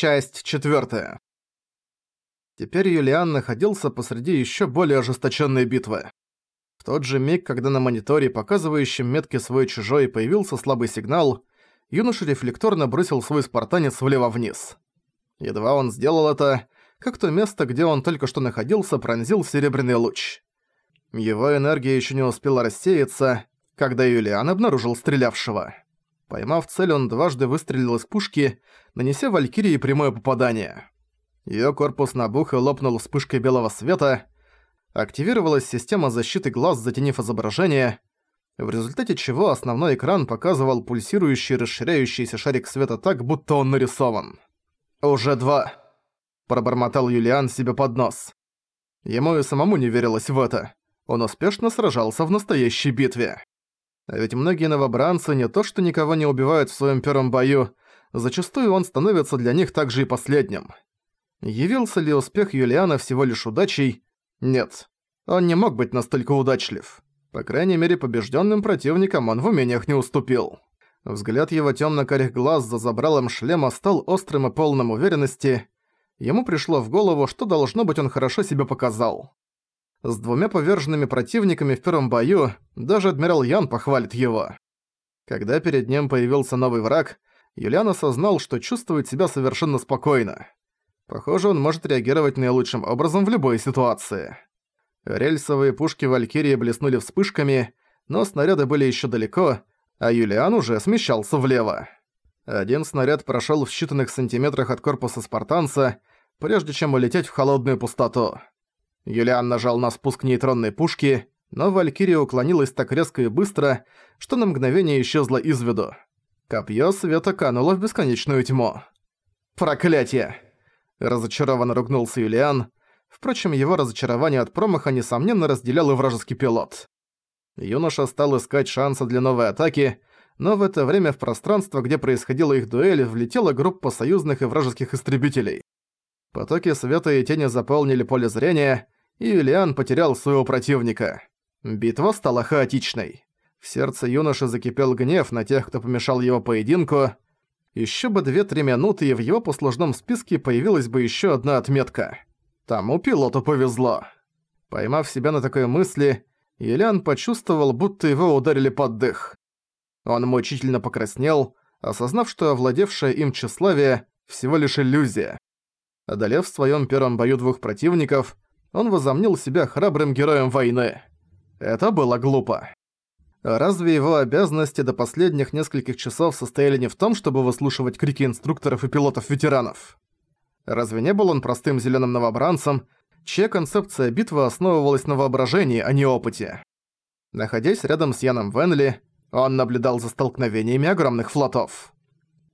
Часть четвертая. Теперь Юлиан находился посреди еще более ожесточенной битвы. В тот же миг, когда на мониторе, показывающем метки свой-чужой, появился слабый сигнал, юноша рефлекторно бросил свой спартанец влево-вниз. Едва он сделал это, как то место, где он только что находился, пронзил серебряный луч. Его энергия еще не успела рассеяться, когда Юлиан обнаружил стрелявшего. Поймав цель, он дважды выстрелил из пушки, нанеся Валькирии прямое попадание. Её корпус набух и лопнул вспышкой белого света. Активировалась система защиты глаз, затенив изображение, в результате чего основной экран показывал пульсирующий расширяющийся шарик света так, будто он нарисован. «Уже два», – пробормотал Юлиан себе под нос. Ему и самому не верилось в это. Он успешно сражался в настоящей битве. А ведь многие новобранцы не то что никого не убивают в своем первом бою, зачастую он становится для них также и последним. Явился ли успех Юлиана всего лишь удачей? Нет. Он не мог быть настолько удачлив. По крайней мере, побежденным противникам он в умениях не уступил. Взгляд его темно-карих глаз за забралом шлема стал острым и полным уверенности. Ему пришло в голову, что должно быть он хорошо себя показал. С двумя поверженными противниками в первом бою даже адмирал Ян похвалит его. Когда перед ним появился новый враг, Юлиан осознал, что чувствует себя совершенно спокойно. Похоже, он может реагировать наилучшим образом в любой ситуации. Рельсовые пушки Валькирии блеснули вспышками, но снаряды были еще далеко, а Юлиан уже смещался влево. Один снаряд прошел в считанных сантиметрах от корпуса спартанца, прежде чем улететь в холодную пустоту. Юлиан нажал на спуск нейтронной пушки, но Валькирия уклонилась так резко и быстро, что на мгновение исчезла из виду. Копье света кануло в бесконечную тьму. «Проклятие!» Разочарованно ругнулся Юлиан. Впрочем, его разочарование от промаха несомненно разделял и вражеский пилот. Юноша стал искать шанса для новой атаки, но в это время в пространство, где происходила их дуэль, влетела группа союзных и вражеских истребителей. Потоки света и тени заполнили поле зрения, и Юлиан потерял своего противника. Битва стала хаотичной. В сердце юноши закипел гнев на тех, кто помешал его поединку. Ещё бы 2-3 минуты, и в его послужном списке появилась бы ещё одна отметка. Тому пилоту повезло. Поймав себя на такой мысли, Юлиан почувствовал, будто его ударили под дых. Он мучительно покраснел, осознав, что овладевшее им тщеславие – всего лишь иллюзия. Одолев в своём первом бою двух противников, он возомнил себя храбрым героем войны. Это было глупо. Разве его обязанности до последних нескольких часов состояли не в том, чтобы выслушивать крики инструкторов и пилотов-ветеранов? Разве не был он простым зелёным новобранцем, чья концепция битвы основывалась на воображении, а не опыте? Находясь рядом с Яном Венли, он наблюдал за столкновениями огромных флотов.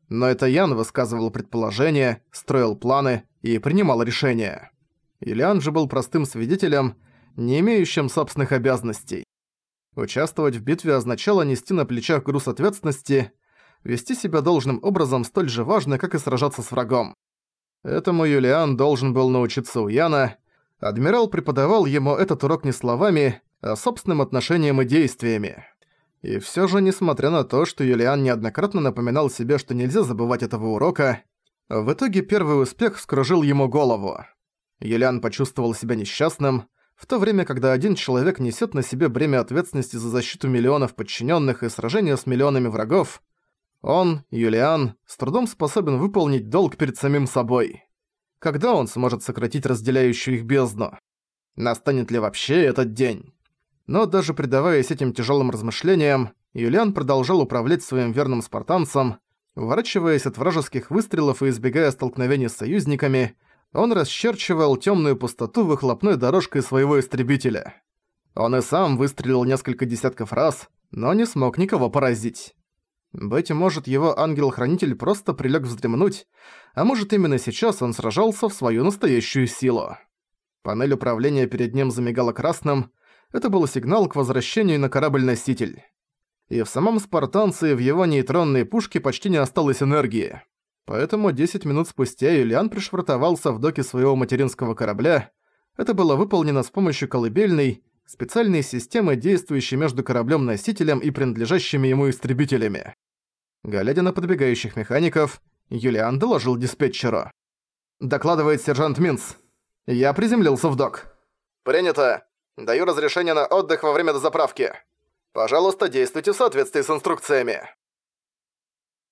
Но это Ян высказывал предположения, строил планы и принимал решения. Ильян же был простым свидетелем, не имеющим собственных обязанностей. Участвовать в битве означало нести на плечах груз ответственности, вести себя должным образом столь же важно, как и сражаться с врагом. Этому Юлиан должен был научиться у Яна. Адмирал преподавал ему этот урок не словами, а собственным отношением и действиями. И всё же, несмотря на то, что Юлиан неоднократно напоминал себе, что нельзя забывать этого урока, в итоге первый успех вскружил ему голову. Юлиан почувствовал себя несчастным, в то время, когда один человек несет на себе бремя ответственности за защиту миллионов подчиненных и сражение с миллионами врагов, он, Юлиан, с трудом способен выполнить долг перед самим собой. Когда он сможет сократить разделяющую их бездну? Настанет ли вообще этот день? Но даже предаваясь этим тяжелым размышлениям, Юлиан продолжал управлять своим верным спартанцем, уворачиваясь от вражеских выстрелов и избегая столкновений с союзниками, он расчерчивал темную пустоту выхлопной дорожкой своего истребителя. Он и сам выстрелил несколько десятков раз, но не смог никого поразить. Быть может, его ангел-хранитель просто прилег вздремнуть, а может, именно сейчас он сражался в свою настоящую силу. Панель управления перед ним замигала красным, это был сигнал к возвращению на корабль-носитель. И в самом спартанце и в его нейтронной пушке почти не осталось энергии. Поэтому 10 минут спустя Юлиан пришвартовался в доке своего материнского корабля. Это было выполнено с помощью колыбельной, специальной системы, действующей между кораблем-носителем и принадлежащими ему истребителями. Глядя на подбегающих механиков, Юлиан доложил диспетчеру. «Докладывает сержант Минц. Я приземлился в док». «Принято. Даю разрешение на отдых во время дозаправки. Пожалуйста, действуйте в соответствии с инструкциями».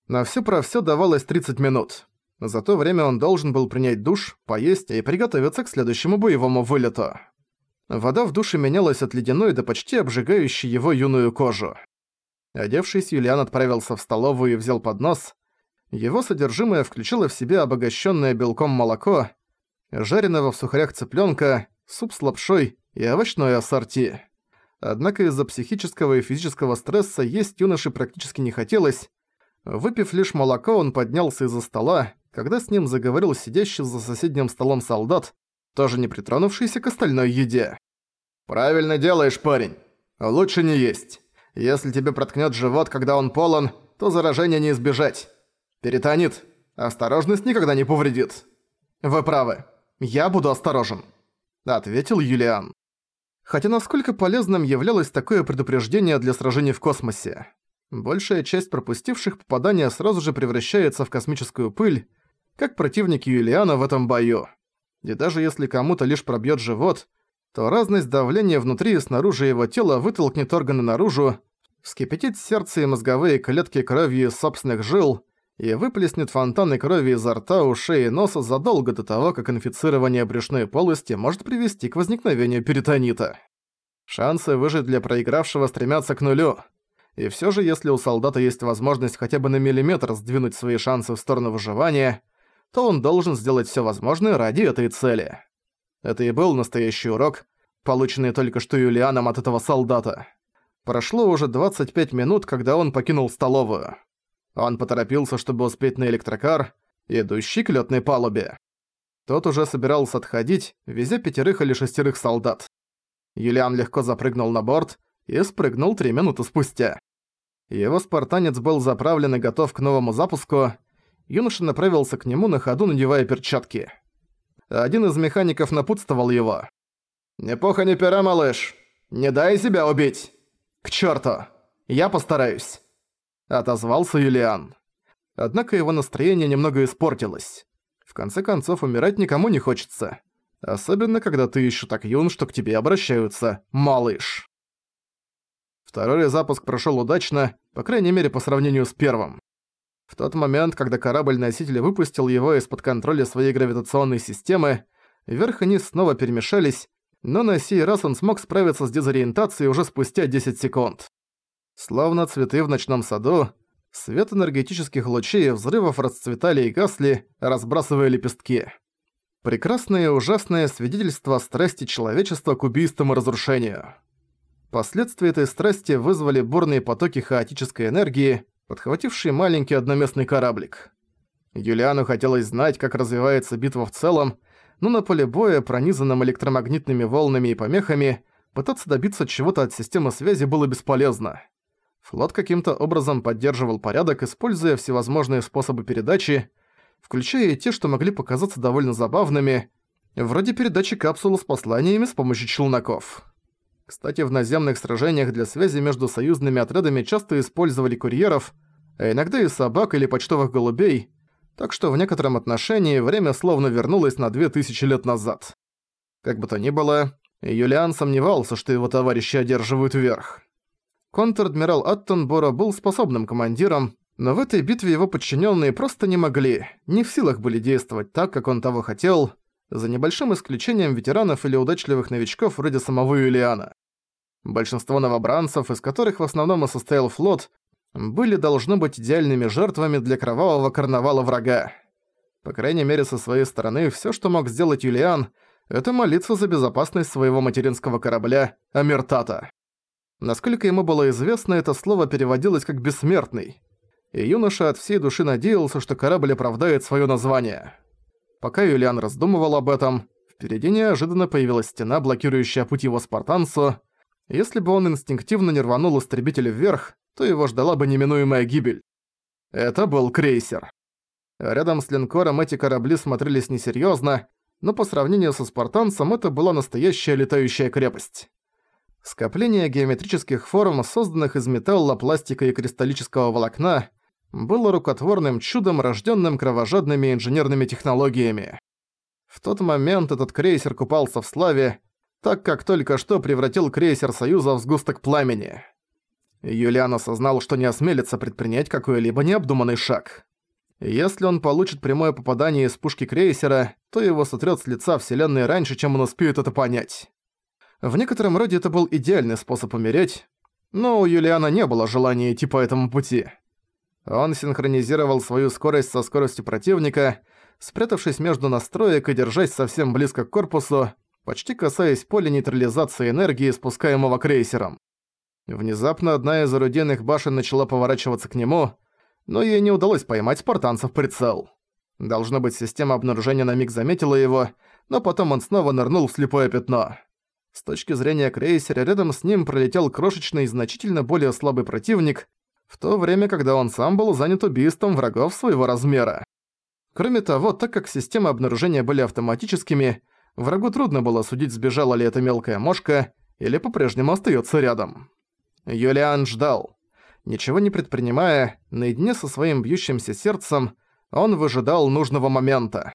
На всё про всё давалось 30 минут. За то время он должен был принять душ, поесть и приготовиться к следующему боевому вылету. Вода в душе менялась от ледяной до почти обжигающей его юную кожу. Одевшись, Юлиан отправился в столовую и взял поднос. Его содержимое включило в себя обогащенное белком молоко, жареного в сухарях цыпленка, суп с лапшой и овощное ассорти. Однако из-за психического и физического стресса есть юноше практически не хотелось. Выпив лишь молоко, он поднялся из-за стола, когда с ним заговорил сидящий за соседним столом солдат, тоже не притронувшийся к остальной еде. «Правильно делаешь, парень. Лучше не есть. Если тебе проткнет живот, когда он полон, то заражения не избежать. Перитонит. Осторожность никогда не повредит». «Вы правы. Я буду осторожен», — ответил Юлиан. Хотя насколько полезным являлось такое предупреждение для сражений в космосе. Большая часть пропустивших попадания сразу же превращается в космическую пыль, как противники Юлиана в этом бою. И даже если кому-то лишь пробьет живот, то разность давления внутри и снаружи его тела вытолкнет органы наружу, вскипятит сердце и мозговые клетки кровью из собственных жил и выплеснет фонтаны крови изо рта, ушей и носа задолго до того, как инфицирование брюшной полости может привести к возникновению перитонита. Шансы выжить для проигравшего стремятся к нулю. И всё же, если у солдата есть возможность хотя бы на миллиметр сдвинуть свои шансы в сторону выживания, то он должен сделать всё возможное ради этой цели. Это и был настоящий урок, полученный только что Юлианом от этого солдата. Прошло уже 25 минут, когда он покинул столовую. Он поторопился, чтобы успеть на электрокар, идущий к лётной палубе. Тот уже собирался отходить, везя пятерых или шестерых солдат. Юлиан легко запрыгнул на борт и спрыгнул три минуты спустя. Его спартанец был заправлен и готов к новому запуску, юноша направился к нему на ходу, надевая перчатки. Один из механиков напутствовал его. «Не пуха, не пера, малыш! Не дай себя убить! К черту! Я постараюсь!» Отозвался Юлиан. Однако его настроение немного испортилось. В конце концов, умирать никому не хочется. Особенно, когда ты еще так юн, что к тебе обращаются «малыш». Второй запуск прошел удачно, по крайней мере по сравнению с первым. В тот момент, когда корабль-носитель выпустил его из-под контроля своей гравитационной системы, вверх и низ снова перемешались, но на сей раз он смог справиться с дезориентацией уже спустя 10 секунд. Словно цветы в ночном саду, свет энергетических лучей и взрывов расцветали и гасли, разбрасывая лепестки. Прекрасное и ужасное свидетельство страсти человечества к убийствам и разрушению. Последствия этой страсти вызвали бурные потоки хаотической энергии, подхватившие маленький одноместный кораблик. Юлиану хотелось знать, как развивается битва в целом, но на поле боя, пронизанном электромагнитными волнами и помехами, пытаться добиться чего-то от системы связи было бесполезно. Флот каким-то образом поддерживал порядок, используя всевозможные способы передачи, включая и те, что могли показаться довольно забавными, вроде передачи капсулы с посланиями с помощью челноков. Кстати, в наземных сражениях для связи между союзными отрядами часто использовали курьеров, а иногда и собак или почтовых голубей, так что в некотором отношении время словно вернулось на 2000 лет назад. Как бы то ни было, Юлиан сомневался, что его товарищи одерживают верх. Контр-адмирал Аттенбора был способным командиром, но в этой битве его подчиненные просто не могли, не в силах были действовать так, как он того хотел, за небольшим исключением ветеранов или удачливых новичков вроде самого Юлиана. Большинство новобранцев, из которых в основном и состоял флот, были должны быть идеальными жертвами для кровавого карнавала врага. По крайней мере, со своей стороны, все, что мог сделать Юлиан, это молиться за безопасность своего материнского корабля Амертата. Насколько ему было известно, это слово переводилось как «бессмертный», и юноша от всей души надеялся, что корабль оправдает свое название. Пока Юлиан раздумывал об этом, впереди неожиданно появилась стена, блокирующая путь его спартанцу. Если бы он инстинктивно не рванул истребитель вверх, то его ждала бы неминуемая гибель. Это был крейсер. Рядом с линкором эти корабли смотрелись несерьёзно, но по сравнению со спартанцем это была настоящая летающая крепость. Скопление геометрических форм, созданных из металла, пластика и кристаллического волокна, было рукотворным чудом, рожденным кровожадными инженерными технологиями. В тот момент этот крейсер купался в славе, так как только что превратил крейсер Союза в сгусток пламени. Юлиан осознал, что не осмелится предпринять какой-либо необдуманный шаг. Если он получит прямое попадание из пушки крейсера, то его сотрёт с лица Вселенной раньше, чем он успеет это понять. В некотором роде это был идеальный способ умереть, но у Юлиана не было желания идти по этому пути. Он синхронизировал свою скорость со скоростью противника, спрятавшись между настроек и держась совсем близко к корпусу, почти касаясь поля нейтрализации энергии, спускаемого крейсером. Внезапно одна из орудийных башен начала поворачиваться к нему, но ей не удалось поймать спартанца в прицел. Должно быть, система обнаружения на миг заметила его, но потом он снова нырнул в слепое пятно. С точки зрения крейсера, рядом с ним пролетел крошечный, значительно более слабый противник, в то время, когда он сам был занят убийством врагов своего размера. Кроме того, так как системы обнаружения были автоматическими, врагу трудно было судить, сбежала ли эта мелкая мошка или по-прежнему остается рядом. Юлиан ждал. Ничего не предпринимая, наедине со своим бьющимся сердцем, он выжидал нужного момента.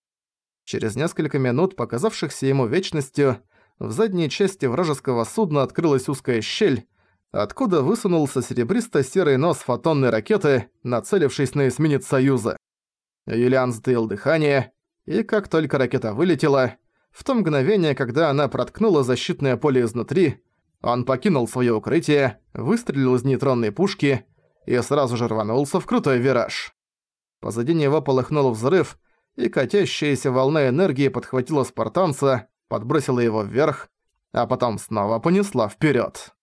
Через несколько минут, показавшихся ему вечностью, в задней части вражеского судна открылась узкая щель, откуда высунулся серебристо-серый нос фотонной ракеты, нацелившись на эсминец Союза. Юлиан затаил дыхание, и как только ракета вылетела, в то мгновение, когда она проткнула защитное поле изнутри, он покинул своё укрытие, выстрелил из нейтронной пушки и сразу же рванулся в крутой вираж. Позади него полыхнул взрыв, и катящаяся волна энергии подхватила спартанца, подбросила его вверх, а потом снова понесла вперёд.